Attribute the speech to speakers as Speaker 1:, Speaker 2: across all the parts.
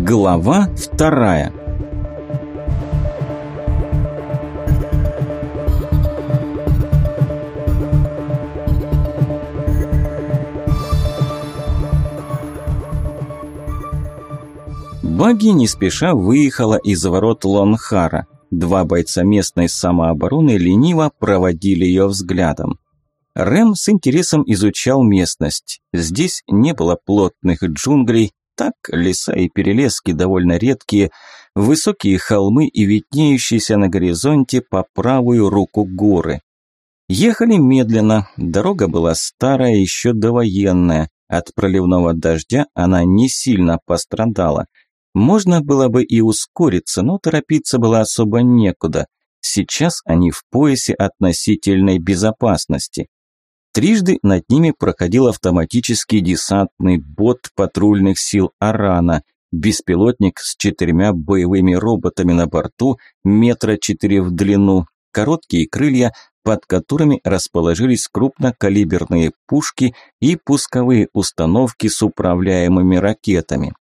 Speaker 1: Глава вторая. Баги не спеша выехала из ворот Лонхара. Два бойца местной самообороны лениво проводили ее взглядом. Рэм с интересом изучал местность. Здесь не было плотных джунглей, так, леса и перелески довольно редкие, высокие холмы и виднеющиеся на горизонте по правую руку горы. Ехали медленно, дорога была старая, еще довоенная. От проливного дождя она не сильно пострадала. Можно было бы и ускориться, но торопиться было особо некуда. Сейчас они в поясе относительной безопасности. Трижды над ними проходил автоматический десантный бот патрульных сил Арана, беспилотник с четырьмя боевыми роботами на борту, метра четыре в длину, короткие крылья, под которыми расположились крупнокалиберные пушки и пусковые установки с управляемыми ракетами.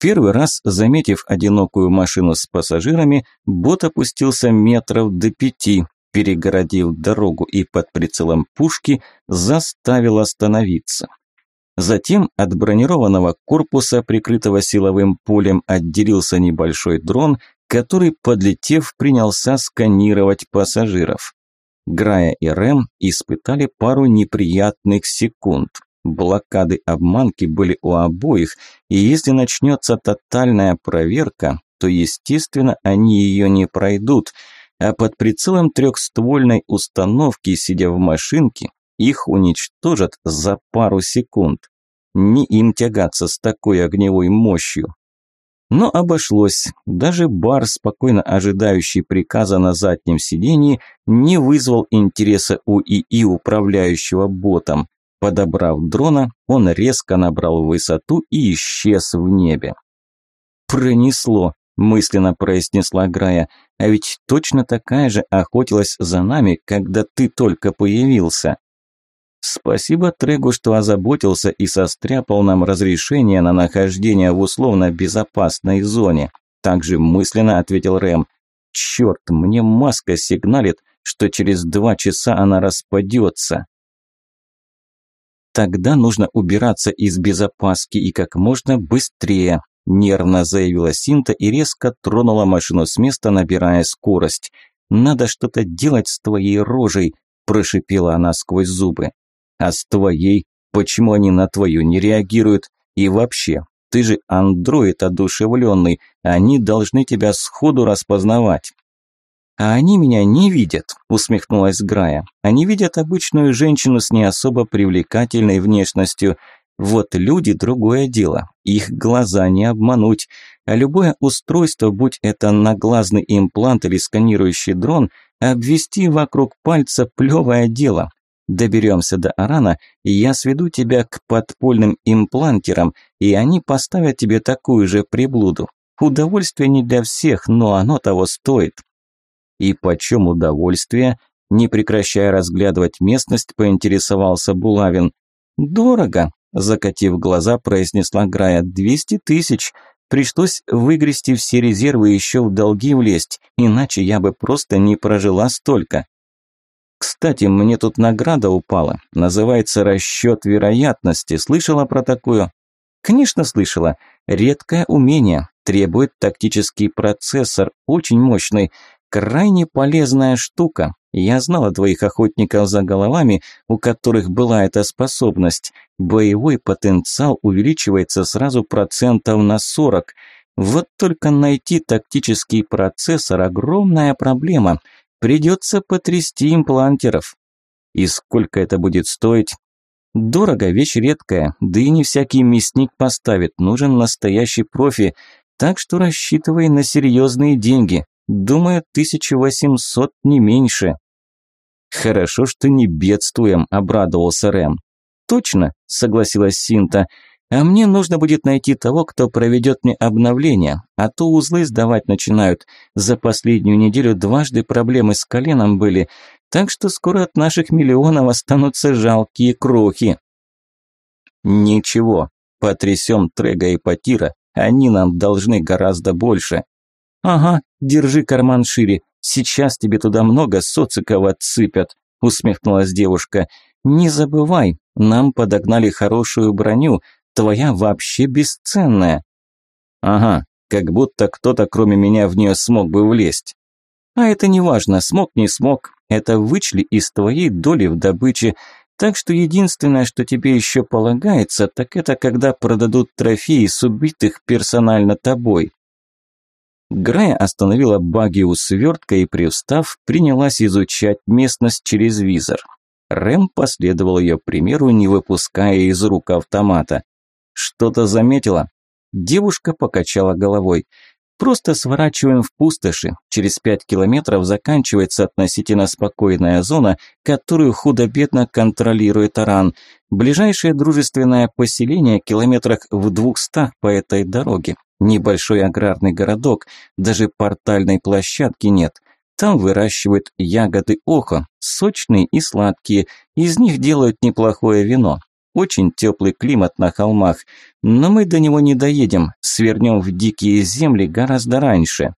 Speaker 1: Первый раз, заметив одинокую машину с пассажирами, бот опустился метров до пяти, перегородил дорогу и под прицелом пушки заставил остановиться. Затем от бронированного корпуса, прикрытого силовым полем, отделился небольшой дрон, который, подлетев, принялся сканировать пассажиров. Грая и Рэм испытали пару неприятных секунд. Блокады обманки были у обоих, и если начнется тотальная проверка, то, естественно, они ее не пройдут – а под прицелом трехствольной установки, сидя в машинке, их уничтожат за пару секунд. Не им тягаться с такой огневой мощью. Но обошлось. Даже бар, спокойно ожидающий приказа на заднем сидении, не вызвал интереса у ИИ, управляющего ботом. Подобрав дрона, он резко набрал высоту и исчез в небе. Пронесло мысленно произнесла Грая. А ведь точно такая же охотилась за нами, когда ты только появился. Спасибо Трегу, что озаботился и состряпал нам разрешение на нахождение в условно безопасной зоне. Также мысленно ответил Рэм. Черт, мне маска сигналит, что через два часа она распадется. Тогда нужно убираться из безопасности и как можно быстрее, Нервно заявила Синта и резко тронула машину с места, набирая скорость. «Надо что-то делать с твоей рожей», – прошипела она сквозь зубы. «А с твоей? Почему они на твою не реагируют? И вообще, ты же андроид одушевленный, они должны тебя сходу распознавать». «А они меня не видят», – усмехнулась Грая. «Они видят обычную женщину с не особо привлекательной внешностью. Вот люди – другое дело, их глаза не обмануть, а любое устройство, будь это наглазный имплант или сканирующий дрон, обвести вокруг пальца – плевое дело. Доберемся до Арана, и я сведу тебя к подпольным имплантерам, и они поставят тебе такую же приблуду. Удовольствие не для всех, но оно того стоит. И почем удовольствие? Не прекращая разглядывать местность, поинтересовался Булавин. Дорого, Закатив глаза, произнесла Грая. «Двести тысяч! Пришлось выгрести все резервы и еще в долги влезть, иначе я бы просто не прожила столько». «Кстати, мне тут награда упала. Называется расчет вероятности. Слышала про такую?» «Конечно, слышала. Редкое умение. Требует тактический процессор, очень мощный. Крайне полезная штука. Я знал о двоих охотников за головами, у которых была эта способность. Боевой потенциал увеличивается сразу процентов на 40. Вот только найти тактический процессор – огромная проблема. Придется потрясти имплантеров. И сколько это будет стоить? Дорого, вещь редкая, да и не всякий мясник поставит, нужен настоящий профи – так что рассчитывай на серьезные деньги. Думаю, 1800 не меньше. Хорошо, что не бедствуем, обрадовался Рэм. Точно, согласилась Синта. А мне нужно будет найти того, кто проведет мне обновление, а то узлы сдавать начинают. За последнюю неделю дважды проблемы с коленом были, так что скоро от наших миллионов останутся жалкие крохи. Ничего, потрясем Трега и Потира, они нам должны гораздо больше. Ага, держи карман шире. Сейчас тебе туда много социков отсыпят, усмехнулась девушка. Не забывай, нам подогнали хорошую броню. Твоя вообще бесценная. Ага, как будто кто-то кроме меня в нее смог бы влезть. А это не важно, смог, не смог. Это вычли из твоей доли в добыче. Так что единственное, что тебе еще полагается, так это когда продадут трофеи с убитых персонально тобой. Грая остановила баги у свертка и, привстав, принялась изучать местность через визор. Рэм последовал ее примеру, не выпуская из рук автомата. Что-то заметила? Девушка покачала головой. Просто сворачиваем в пустоши. Через 5 километров заканчивается относительно спокойная зона, которую худо-бедно контролирует Аран. Ближайшее дружественное поселение километрах в двухстах по этой дороге. Небольшой аграрный городок, даже портальной площадки нет. Там выращивают ягоды охо, сочные и сладкие, из них делают неплохое вино. Очень теплый климат на холмах, но мы до него не доедем, свернем в дикие земли гораздо раньше.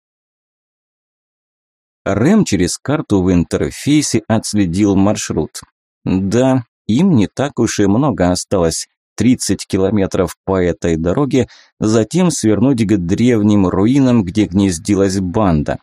Speaker 1: Рэм через карту в интерфейсе отследил маршрут. Да, им не так уж и много осталось. 30 километров по этой дороге, затем свернуть к древним руинам, где гнездилась банда.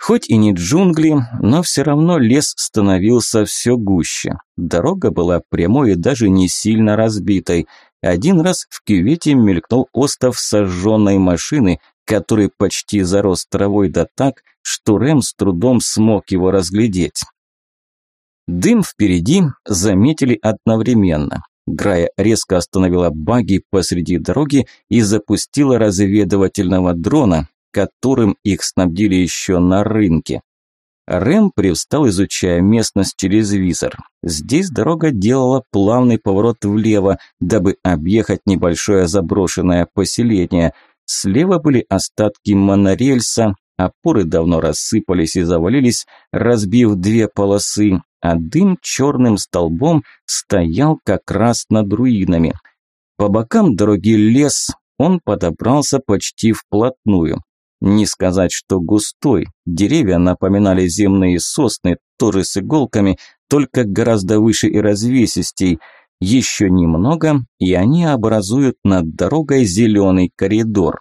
Speaker 1: Хоть и не джунгли, но все равно лес становился все гуще. Дорога была прямой и даже не сильно разбитой. Один раз в кювете мелькнул остов сожженной машины, который почти зарос травой да так, что Рэм с трудом смог его разглядеть. Дым впереди заметили одновременно. Грая резко остановила баги посреди дороги и запустила разведывательного дрона, которым их снабдили еще на рынке. Рэм привстал, изучая местность через визор. Здесь дорога делала плавный поворот влево, дабы объехать небольшое заброшенное поселение. Слева были остатки монорельса, опоры давно рассыпались и завалились, разбив две полосы, а дым черным столбом стоял как раз над руинами. По бокам дороги лес, он подобрался почти вплотную. Не сказать, что густой. Деревья напоминали земные сосны, тоже с иголками, только гораздо выше и развесистей. Еще немного, и они образуют над дорогой зеленый коридор.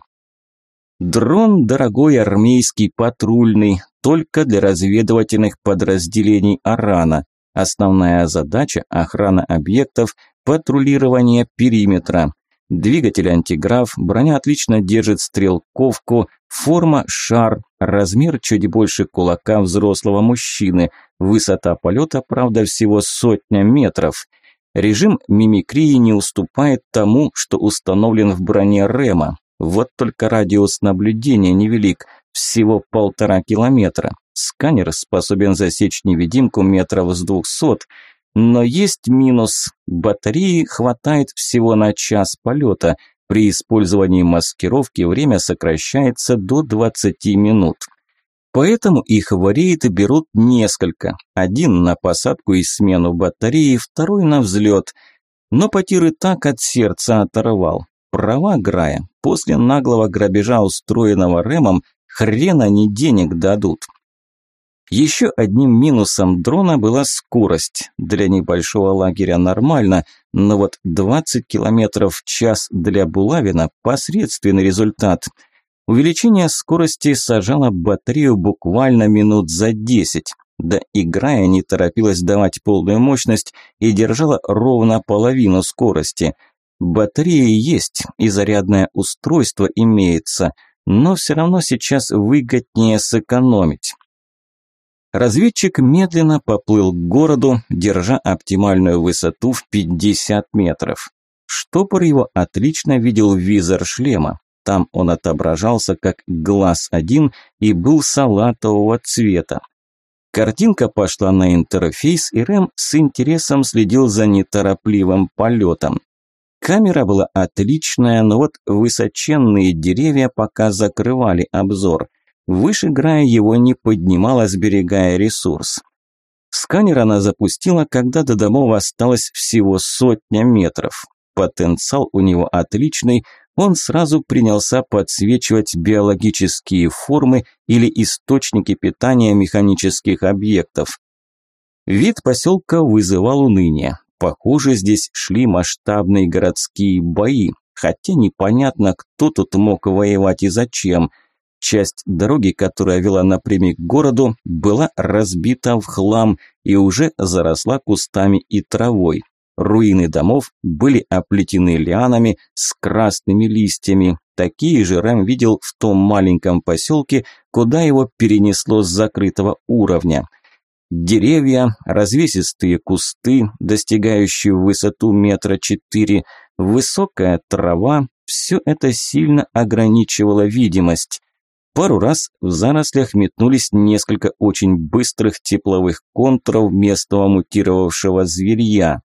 Speaker 1: Дрон – дорогой армейский патрульный, только для разведывательных подразделений Арана. Основная задача – охрана объектов, патрулирование периметра. Двигатель антиграф, броня отлично держит стрелковку, форма – шар, размер чуть больше кулака взрослого мужчины, высота полета, правда, всего сотня метров. Режим мимикрии не уступает тому, что установлен в броне Рема. Вот только радиус наблюдения невелик, всего полтора километра. Сканер способен засечь невидимку метров с двухсот – но есть минус. Батареи хватает всего на час полета. При использовании маскировки время сокращается до 20 минут. Поэтому их вариеты берут несколько. Один на посадку и смену батареи, второй на взлет. Но потир и так от сердца оторвал. Права Грая. После наглого грабежа, устроенного Рэмом, хрен они денег дадут. Еще одним минусом дрона была скорость. Для небольшого лагеря нормально, но вот 20 км в час для Булавина – посредственный результат. Увеличение скорости сажало батарею буквально минут за 10. Да играя не торопилась давать полную мощность и держала ровно половину скорости. Батареи есть и зарядное устройство имеется, но все равно сейчас выгоднее сэкономить. Разведчик медленно поплыл к городу, держа оптимальную высоту в 50 метров. Штопор его отлично видел визор шлема. Там он отображался как глаз один и был салатового цвета. Картинка пошла на интерфейс, и Рэм с интересом следил за неторопливым полетом. Камера была отличная, но вот высоченные деревья пока закрывали обзор. Выше Грая его не поднимала, сберегая ресурс. Сканер она запустила, когда до домов осталось всего сотня метров. Потенциал у него отличный, он сразу принялся подсвечивать биологические формы или источники питания механических объектов. Вид поселка вызывал уныние. Похоже, здесь шли масштабные городские бои, хотя непонятно, кто тут мог воевать и зачем – Часть дороги, которая вела напрямик к городу, была разбита в хлам и уже заросла кустами и травой. Руины домов были оплетены лианами с красными листьями. Такие же Рэм видел в том маленьком поселке, куда его перенесло с закрытого уровня. Деревья, развесистые кусты, достигающие высоту метра четыре, высокая трава – все это сильно ограничивало видимость. Пару раз в зарослях метнулись несколько очень быстрых тепловых контров местного мутировавшего зверья.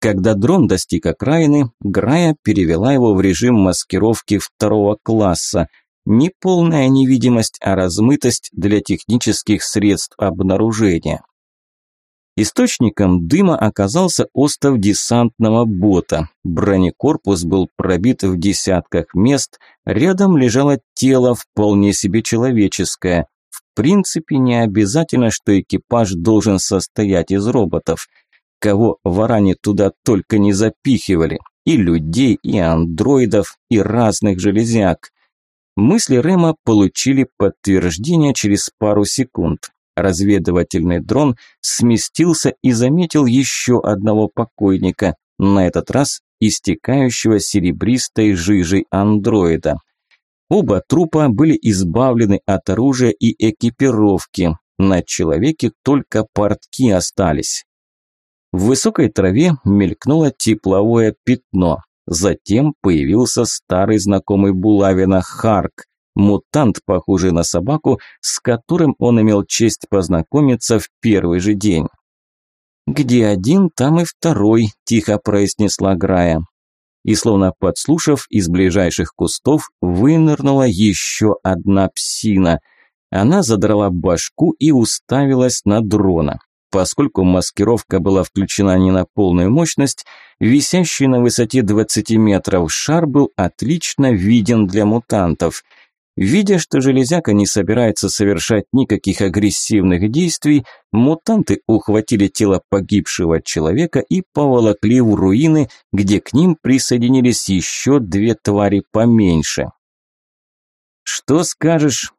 Speaker 1: Когда дрон достиг окраины, Грая перевела его в режим маскировки второго класса. Не полная невидимость, а размытость для технических средств обнаружения. Источником дыма оказался остов десантного бота. Бронекорпус был пробит в десятках мест, рядом лежало тело, вполне себе человеческое. В принципе, не обязательно, что экипаж должен состоять из роботов. Кого варане туда только не запихивали. И людей, и андроидов, и разных железяк. Мысли Рема получили подтверждение через пару секунд. Разведывательный дрон сместился и заметил еще одного покойника, на этот раз истекающего серебристой жижей андроида. Оба трупа были избавлены от оружия и экипировки. На человеке только портки остались. В высокой траве мелькнуло тепловое пятно. Затем появился старый знакомый Булавина Харк. Мутант, похожий на собаку, с которым он имел честь познакомиться в первый же день. «Где один, там и второй», – тихо произнесла Грая. И словно подслушав, из ближайших кустов вынырнула еще одна псина. Она задрала башку и уставилась на дрона. Поскольку маскировка была включена не на полную мощность, висящий на высоте 20 метров шар был отлично виден для мутантов – Видя, что железяка не собирается совершать никаких агрессивных действий, мутанты ухватили тело погибшего человека и поволокли в руины, где к ним присоединились еще две твари поменьше. «Что скажешь?»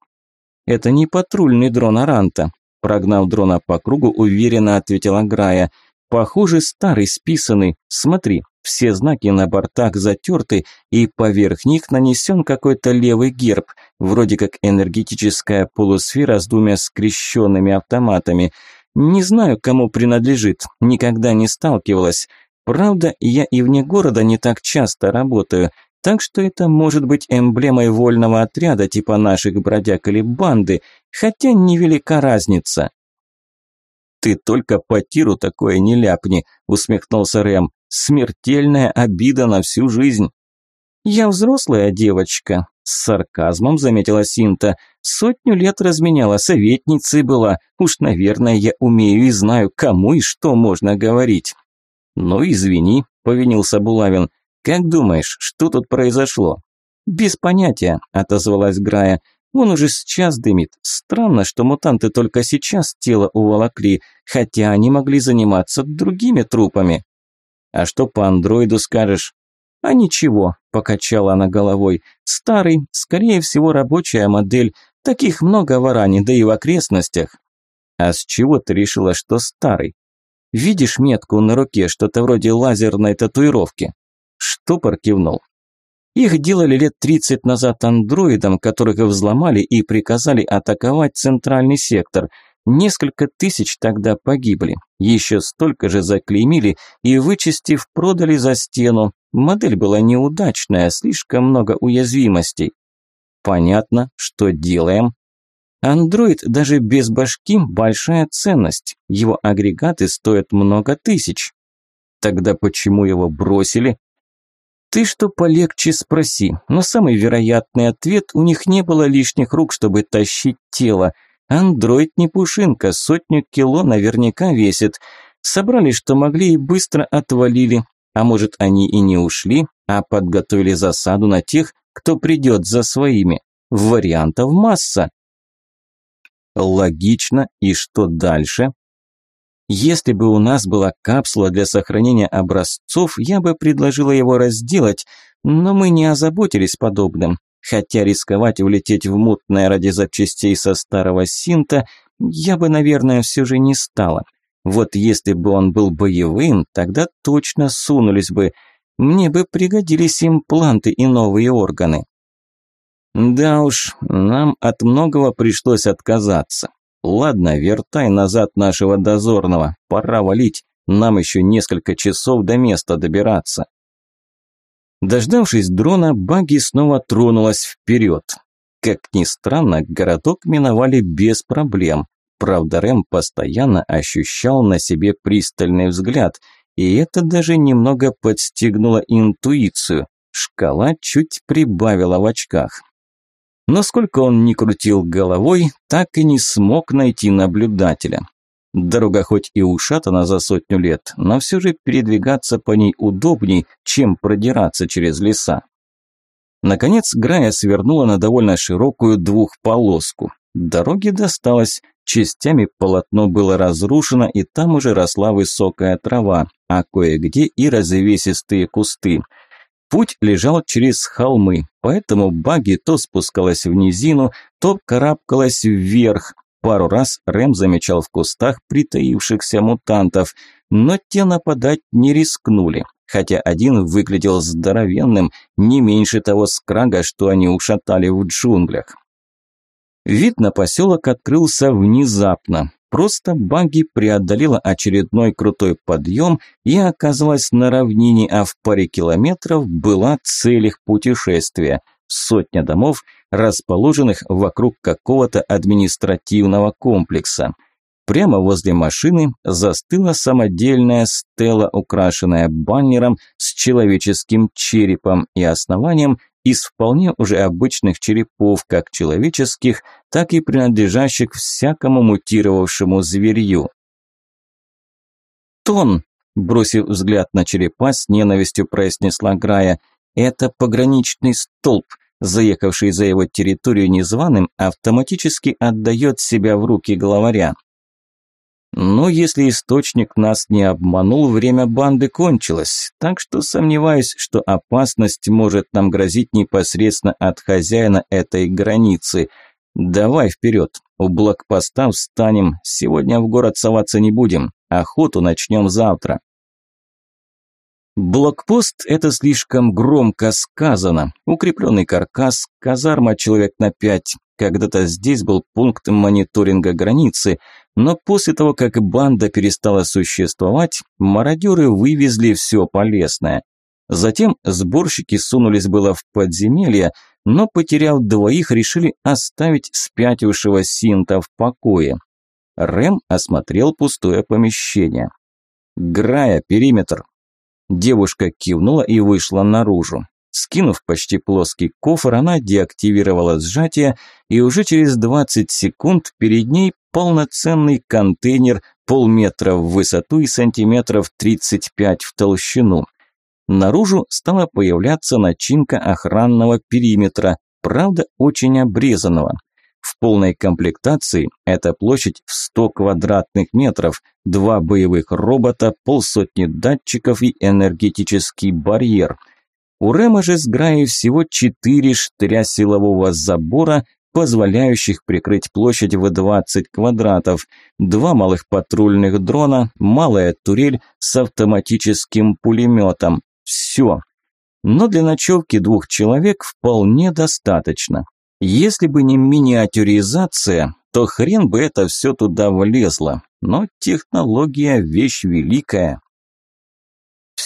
Speaker 1: «Это не патрульный дрон Аранта», – прогнав дрона по кругу, уверенно ответила Грая. «Похоже, старый списанный. Смотри, все знаки на бортах затерты, и поверх них нанесен какой-то левый герб, вроде как энергетическая полусфера с двумя скрещенными автоматами. Не знаю, кому принадлежит, никогда не сталкивалась. Правда, я и вне города не так часто работаю, так что это может быть эмблемой вольного отряда типа наших бродяг или банды, хотя невелика разница. «Ты только по тиру такое не ляпни», – усмехнулся Рэм. «Смертельная обида на всю жизнь». «Я взрослая девочка», – с сарказмом заметила Синта. «Сотню лет разменяла, советницей была. Уж, наверное, я умею и знаю, кому и что можно говорить». «Ну, извини», – повинился Булавин. «Как думаешь, что тут произошло?» «Без понятия», – отозвалась Грая. Он уже сейчас дымит. Странно, что мутанты только сейчас тело уволокли, хотя они могли заниматься другими трупами. А что по андроиду скажешь? А ничего, покачала она головой. Старый, скорее всего, рабочая модель. Таких много в Аране, да и в окрестностях. А с чего ты решила, что старый? Видишь метку на руке, что-то вроде лазерной татуировки? Штопор кивнул. Их делали лет 30 назад андроидам, которых взломали и приказали атаковать центральный сектор. Несколько тысяч тогда погибли. Еще столько же заклеймили и, вычистив, продали за стену. Модель была неудачная, слишком много уязвимостей. Понятно, что делаем. Андроид даже без башки – большая ценность. Его агрегаты стоят много тысяч. Тогда почему его бросили? Ты что полегче спроси, но самый вероятный ответ – у них не было лишних рук, чтобы тащить тело. Андроид не пушинка, сотню кило наверняка весит. Собрали, что могли, и быстро отвалили. А может, они и не ушли, а подготовили засаду на тех, кто придет за своими. Вариантов масса. Логично, и что дальше? Если бы у нас была капсула для сохранения образцов, я бы предложила его разделать, но мы не озаботились подобным. Хотя рисковать улететь в мутное ради запчастей со старого синта я бы, наверное, все же не стала. Вот если бы он был боевым, тогда точно сунулись бы. Мне бы пригодились импланты и новые органы. Да уж, нам от многого пришлось отказаться. «Ладно, вертай назад нашего дозорного, пора валить, нам еще несколько часов до места добираться». Дождавшись дрона, багги снова тронулась вперед. Как ни странно, городок миновали без проблем. Правда, Рэм постоянно ощущал на себе пристальный взгляд, и это даже немного подстегнуло интуицию. Шкала чуть прибавила в очках. Но сколько он ни крутил головой, так и не смог найти наблюдателя. Дорога хоть и ушатана за сотню лет, но все же передвигаться по ней удобней, чем продираться через леса. Наконец Грая свернула на довольно широкую двухполоску. Дороге досталось, частями полотно было разрушено, и там уже росла высокая трава, а кое-где и развесистые кусты – Путь лежал через холмы, поэтому баги то спускалась в низину, то карабкалась вверх. Пару раз Рэм замечал в кустах притаившихся мутантов, но те нападать не рискнули, хотя один выглядел здоровенным, не меньше того скрага, что они ушатали в джунглях. Вид на поселок открылся внезапно. Просто Багги преодолела очередной крутой подъем и оказалась на равнине, а в паре километров была цель их путешествия – сотня домов, расположенных вокруг какого-то административного комплекса. Прямо возле машины застыла самодельная стела, украшенная баннером с человеческим черепом и основанием, из вполне уже обычных черепов, как человеческих, так и принадлежащих всякому мутировавшему зверью. «Тон!» – бросив взгляд на черепа, с ненавистью произнесла Грая. «Это пограничный столб, заехавший за его территорию незваным, автоматически отдает себя в руки главаря». Но если источник нас не обманул, время банды кончилось, так что сомневаюсь, что опасность может нам грозить непосредственно от хозяина этой границы. Давай вперед, у блокпоста встанем, сегодня в город соваться не будем, охоту начнем завтра. Блокпост – это слишком громко сказано. Укрепленный каркас, казарма человек на пять. Когда-то здесь был пункт мониторинга границы – но после того, как банда перестала существовать, мародеры вывезли все полезное. Затем сборщики сунулись было в подземелье, но, потеряв двоих, решили оставить спятившего синта в покое. Рэм осмотрел пустое помещение. «Грая, периметр!» Девушка кивнула и вышла наружу. Скинув почти плоский кофр, она деактивировала сжатие, и уже через 20 секунд перед ней полноценный контейнер полметра в высоту и сантиметров 35 в толщину. Наружу стала появляться начинка охранного периметра, правда очень обрезанного. В полной комплектации эта площадь в 100 квадратных метров, два боевых робота, полсотни датчиков и энергетический барьер – у Рема же с Граи всего четыре штыря силового забора, позволяющих прикрыть площадь в 20 квадратов, два малых патрульных дрона, малая турель с автоматическим пулеметом. Все. Но для ночевки двух человек вполне достаточно. Если бы не миниатюризация, то хрен бы это все туда влезло. Но технология – вещь великая,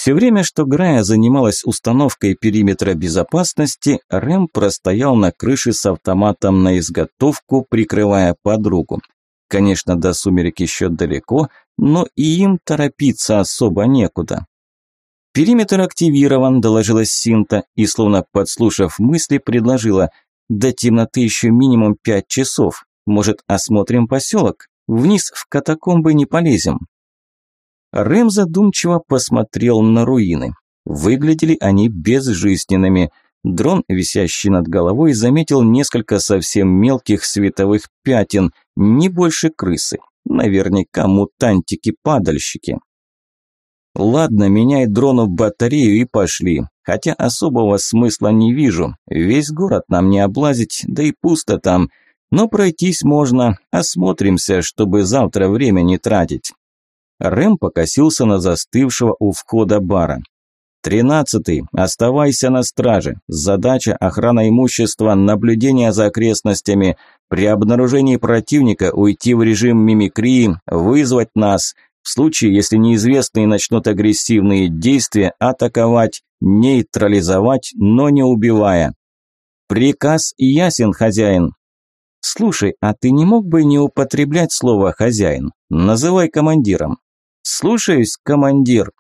Speaker 1: все время, что Грая занималась установкой периметра безопасности, Рэм простоял на крыше с автоматом на изготовку, прикрывая подругу. Конечно, до сумерек еще далеко, но и им торопиться особо некуда. «Периметр активирован», – доложила Синта и, словно подслушав мысли, предложила «До темноты еще минимум пять часов. Может, осмотрим поселок? Вниз в катакомбы не полезем». Рэм задумчиво посмотрел на руины. Выглядели они безжизненными. Дрон, висящий над головой, заметил несколько совсем мелких световых пятен, не больше крысы. Наверняка мутантики-падальщики. Ладно, меняй дрону батарею и пошли. Хотя особого смысла не вижу. Весь город нам не облазить, да и пусто там. Но пройтись можно, осмотримся, чтобы завтра время не тратить. Рэм покосился на застывшего у входа бара. «Тринадцатый. Оставайся на страже. Задача – охрана имущества, наблюдение за окрестностями. При обнаружении противника уйти в режим мимикрии, вызвать нас. В случае, если неизвестные начнут агрессивные действия, атаковать, нейтрализовать, но не убивая. Приказ ясен, хозяин». «Слушай, а ты не мог бы не употреблять слово «хозяин»? Называй командиром. «Слушаюсь, командир!»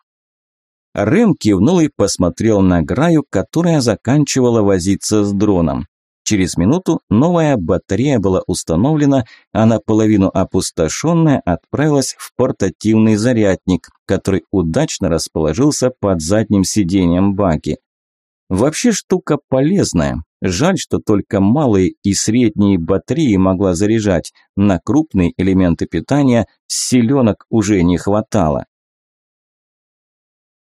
Speaker 1: Рэм кивнул и посмотрел на Граю, которая заканчивала возиться с дроном. Через минуту новая батарея была установлена, а наполовину опустошенная отправилась в портативный зарядник, который удачно расположился под задним сиденьем баки. Вообще штука полезная. Жаль, что только малые и средние батареи могла заряжать. На крупные элементы питания силенок уже не хватало.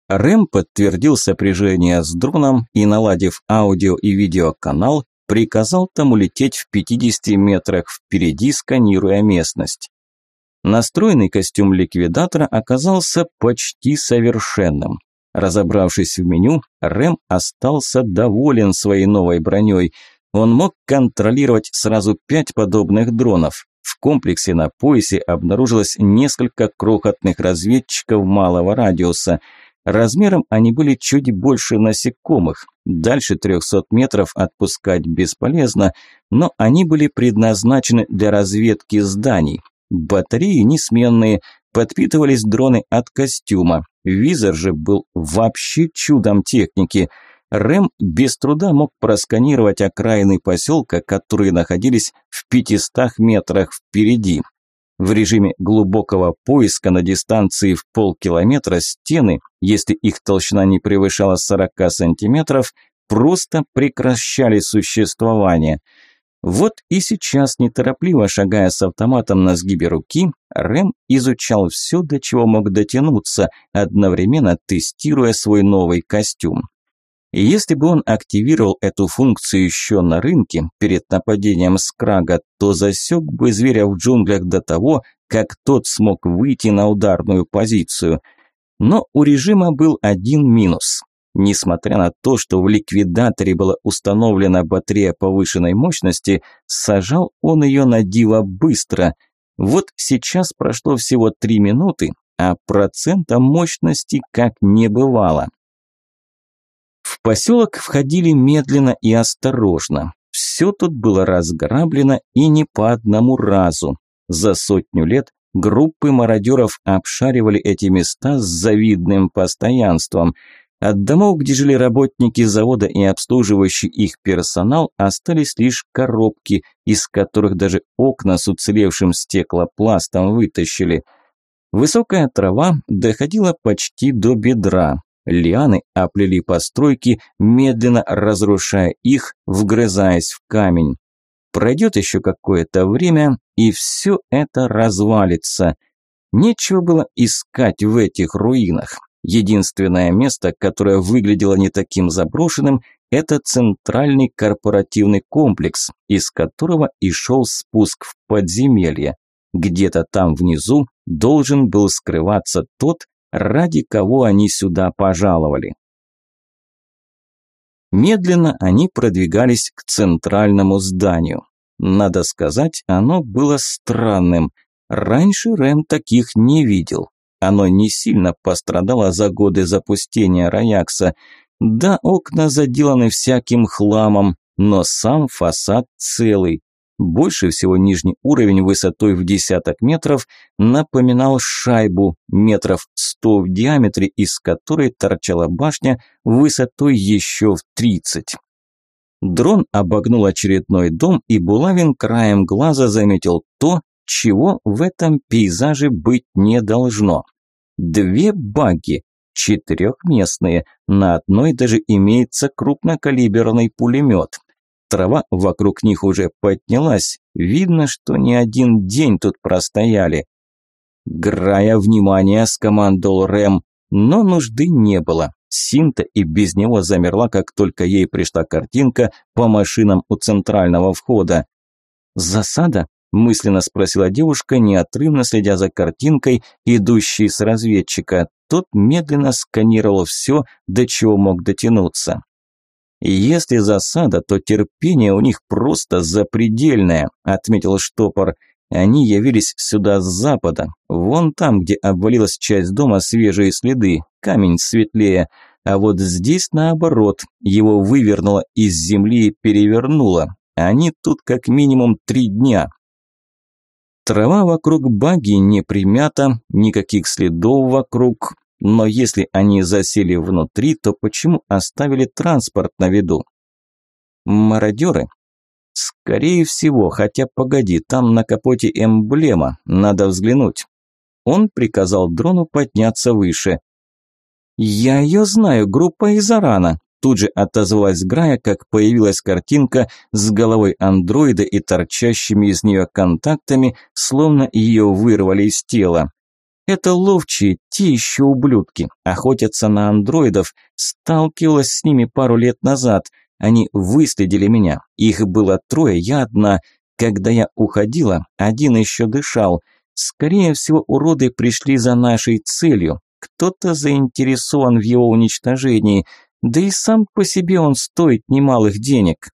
Speaker 1: Рэм подтвердил сопряжение с дроном и, наладив аудио и видеоканал, приказал тому лететь в 50 метрах впереди, сканируя местность. Настроенный костюм ликвидатора оказался почти совершенным. Разобравшись в меню, Рэм остался доволен своей новой броней. Он мог контролировать сразу пять подобных дронов. В комплексе на поясе обнаружилось несколько крохотных разведчиков малого радиуса. Размером они были чуть больше насекомых. Дальше 300 метров отпускать бесполезно, но они были предназначены для разведки зданий. Батареи несменные, подпитывались дроны от костюма. Визор же был вообще чудом техники. Рэм без труда мог просканировать окраины поселка, которые находились в 500 метрах впереди. В режиме глубокого поиска на дистанции в полкилометра стены, если их толщина не превышала 40 сантиметров, просто прекращали существование – вот и сейчас, неторопливо шагая с автоматом на сгибе руки, Рэм изучал все, до чего мог дотянуться, одновременно тестируя свой новый костюм. И если бы он активировал эту функцию еще на рынке, перед нападением Скрага, то засек бы зверя в джунглях до того, как тот смог выйти на ударную позицию. Но у режима был один минус. Несмотря на то, что в ликвидаторе была установлена батарея повышенной мощности, сажал он ее на диво быстро. Вот сейчас прошло всего 3 минуты, а процента мощности как не бывало. В поселок входили медленно и осторожно. Все тут было разграблено и не по одному разу. За сотню лет группы мародеров обшаривали эти места с завидным постоянством – от домов, где жили работники завода и обслуживающий их персонал, остались лишь коробки, из которых даже окна с уцелевшим стеклопластом вытащили. Высокая трава доходила почти до бедра. Лианы оплели постройки, медленно разрушая их, вгрызаясь в камень. Пройдет еще какое-то время, и все это развалится. Нечего было искать в этих руинах. Единственное место, которое выглядело не таким заброшенным, это центральный корпоративный комплекс, из которого и шел спуск в подземелье. Где-то там внизу должен был скрываться тот, ради кого они сюда пожаловали. Медленно они продвигались к центральному зданию. Надо сказать, оно было странным. Раньше Рэм таких не видел. Оно не сильно пострадало за годы запустения Раякса. Да, окна заделаны всяким хламом, но сам фасад целый. Больше всего нижний уровень высотой в десяток метров напоминал шайбу, метров сто в диаметре, из которой торчала башня высотой еще в тридцать. Дрон обогнул очередной дом, и Булавин краем глаза заметил то, чего в этом пейзаже быть не должно. Две баги, четырехместные, на одной даже имеется крупнокалиберный пулемет. Трава вокруг них уже поднялась, видно, что не один день тут простояли. Грая внимание, скомандовал Рэм, но нужды не было. Синта и без него замерла, как только ей пришла картинка по машинам у центрального входа. «Засада?» мысленно спросила девушка, неотрывно следя за картинкой, идущей с разведчика. Тот медленно сканировал все, до чего мог дотянуться. «Если засада, то терпение у них просто запредельное», – отметил штопор. «Они явились сюда с запада, вон там, где обвалилась часть дома, свежие следы, камень светлее». А вот здесь наоборот, его вывернуло из земли и перевернуло. Они тут как минимум три дня. Трава вокруг баги не примята, никаких следов вокруг. Но если они засели внутри, то почему оставили транспорт на виду? Мародеры? Скорее всего, хотя погоди, там на капоте эмблема, надо взглянуть. Он приказал дрону подняться выше. «Я ее знаю, группа из Арана», тут же отозвалась Грая, как появилась картинка с головой андроида и торчащими из нее контактами, словно ее вырвали из тела. Это ловчие, те еще ублюдки, охотятся на андроидов, сталкивалась с ними пару лет назад, они выследили меня, их было трое, я одна, когда я уходила, один еще дышал, скорее всего уроды пришли за нашей целью, кто-то заинтересован в его уничтожении, да и сам по себе он стоит немалых денег.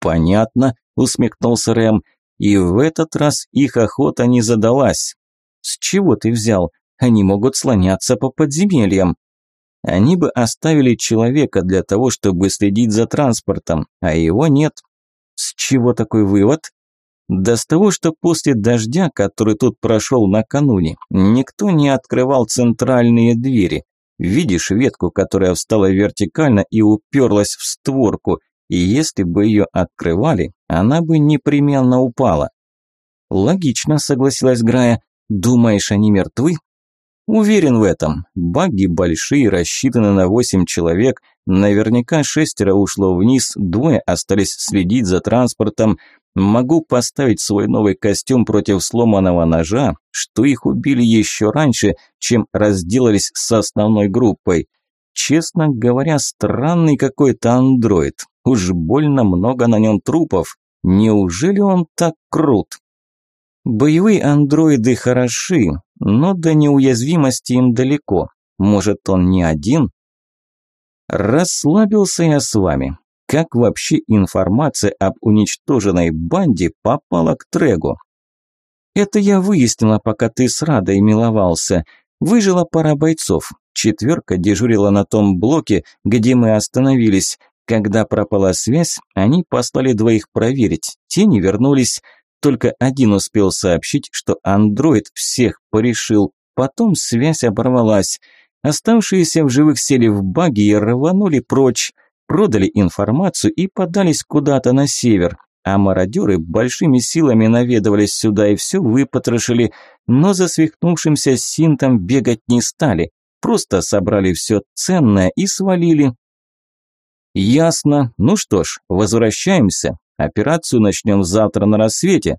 Speaker 1: «Понятно», – усмехнулся Рэм, и в этот раз их охота не задалась. «С чего ты взял? Они могут слоняться по подземельям». Они бы оставили человека для того, чтобы следить за транспортом, а его нет. С чего такой вывод? Да с того, что после дождя, который тут прошел накануне, никто не открывал центральные двери. Видишь ветку, которая встала вертикально и уперлась в створку, и если бы ее открывали, она бы непременно упала. Логично, согласилась Грая. Думаешь, они мертвы? Уверен в этом. Баги большие, рассчитаны на восемь человек – Наверняка шестеро ушло вниз, двое остались следить за транспортом. Могу поставить свой новый костюм против сломанного ножа, что их убили еще раньше, чем разделались с основной группой. Честно говоря, странный какой-то андроид. Уж больно много на нем трупов. Неужели он так крут? Боевые андроиды хороши, но до неуязвимости им далеко. Может, он не один, Расслабился я с вами. Как вообще информация об уничтоженной банде попала к Трегу? Это я выяснила, пока ты с Радой миловался. Выжила пара бойцов. Четверка дежурила на том блоке, где мы остановились. Когда пропала связь, они послали двоих проверить. Те не вернулись. Только один успел сообщить, что андроид всех порешил. Потом связь оборвалась. Оставшиеся в живых сели в баги и рванули прочь, продали информацию и подались куда-то на север, а мародеры большими силами наведывались сюда и все выпотрошили, но за свихнувшимся синтом бегать не стали, просто собрали все ценное и свалили. «Ясно. Ну что ж, возвращаемся. Операцию начнем завтра на рассвете».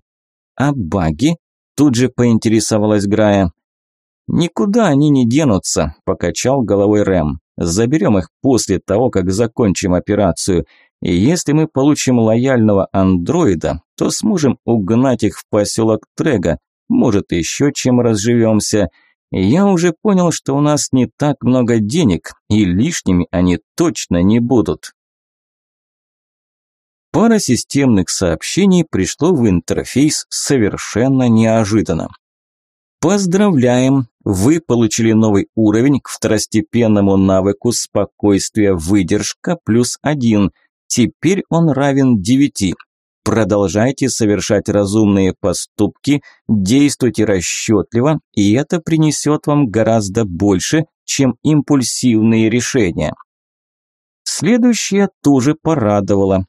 Speaker 1: «А баги?» – тут же поинтересовалась Грая. «Никуда они не денутся», – покачал головой Рэм. «Заберем их после того, как закончим операцию. И если мы получим лояльного андроида, то сможем угнать их в поселок Трега. Может, еще чем разживемся. Я уже понял, что у нас не так много денег, и лишними они точно не будут». Пара системных сообщений пришло в интерфейс совершенно неожиданно. Поздравляем! Вы получили новый уровень к второстепенному навыку спокойствия выдержка плюс один. Теперь он равен девяти. Продолжайте совершать разумные поступки, действуйте расчетливо, и это принесет вам гораздо больше, чем импульсивные решения. Следующее тоже порадовало.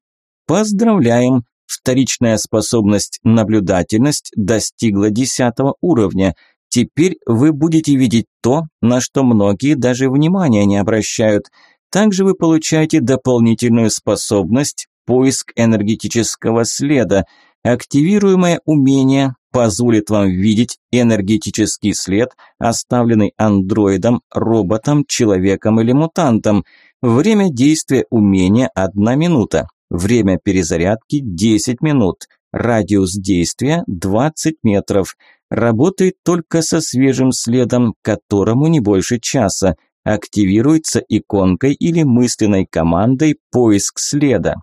Speaker 1: Поздравляем! Вторичная способность наблюдательность достигла 10 уровня. Теперь вы будете видеть то, на что многие даже внимания не обращают. Также вы получаете дополнительную способность поиск энергетического следа. Активируемое умение позволит вам видеть энергетический след, оставленный андроидом, роботом, человеком или мутантом. Время действия умения – одна минута. Время перезарядки 10 минут. Радиус действия 20 метров. Работает только со свежим следом, которому не больше часа. Активируется иконкой или мысленной командой «Поиск следа».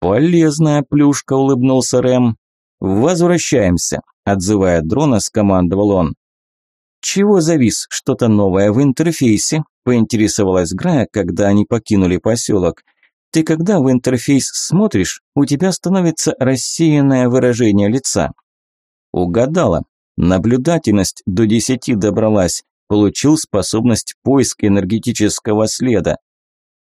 Speaker 1: «Полезная плюшка», – улыбнулся Рэм. «Возвращаемся», – отзывая дрона, скомандовал он. «Чего завис? Что-то новое в интерфейсе?» – поинтересовалась Грая, когда они покинули поселок – ты когда в интерфейс смотришь, у тебя становится рассеянное выражение лица. Угадала. Наблюдательность до 10 добралась. Получил способность поиск энергетического следа.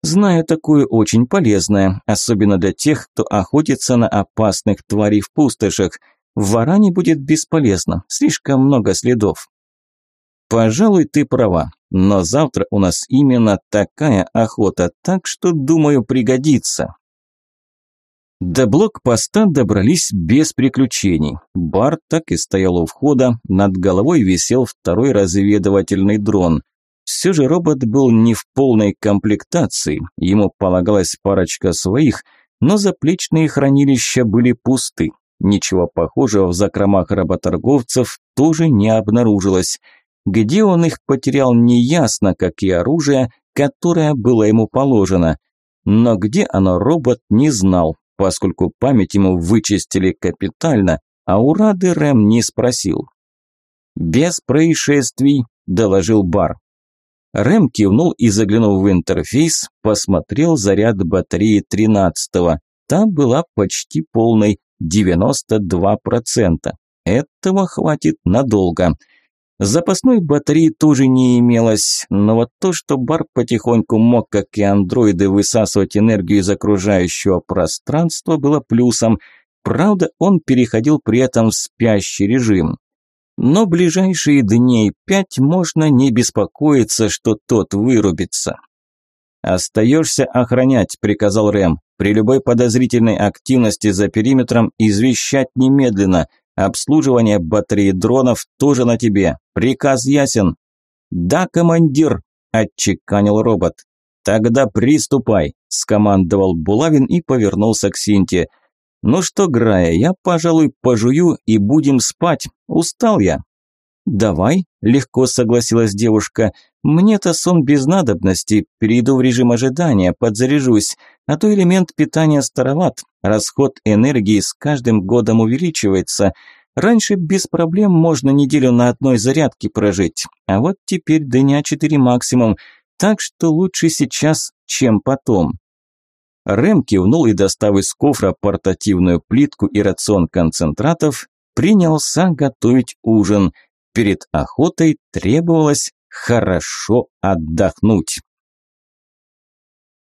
Speaker 1: Знаю такую очень полезное, особенно для тех, кто охотится на опасных тварей в пустошах. В варане будет бесполезно, слишком много следов. Пожалуй, ты права, но завтра у нас именно такая охота, так что, думаю, пригодится. До блокпоста добрались без приключений. Бар так и стоял у входа, над головой висел второй разведывательный дрон. Все же робот был не в полной комплектации, ему полагалась парочка своих, но заплечные хранилища были пусты. Ничего похожего в закромах работорговцев тоже не обнаружилось где он их потерял неясно, как и оружие, которое было ему положено. Но где оно, робот не знал, поскольку память ему вычистили капитально, а у Рады Рэм не спросил. «Без происшествий», – доложил Бар. Рэм кивнул и, заглянув в интерфейс, посмотрел заряд батареи 13-го. Та была почти полной, 92%. Этого хватит надолго. «Надолго». Запасной батареи тоже не имелось, но вот то, что бар потихоньку мог, как и андроиды, высасывать энергию из окружающего пространства, было плюсом. Правда, он переходил при этом в спящий режим. Но ближайшие дней пять можно не беспокоиться, что тот вырубится. «Остаешься охранять», – приказал Рэм. «При любой подозрительной активности за периметром извещать немедленно. Обслуживание батареи дронов тоже на тебе. Приказ ясен. Да, командир, отчеканил робот. Тогда приступай, скомандовал Булавин и повернулся к Синте. Ну что, Грая, я, пожалуй, пожую и будем спать. Устал я. Давай, легко согласилась девушка. Мне-то сон без надобности, перейду в режим ожидания, подзаряжусь, а то элемент питания староват, расход энергии с каждым годом увеличивается. Раньше без проблем можно неделю на одной зарядке прожить, а вот теперь дня четыре максимум, так что лучше сейчас, чем потом. Рэм кивнул и, достав из кофра портативную плитку и рацион концентратов, принялся готовить ужин. Перед охотой требовалось хорошо отдохнуть.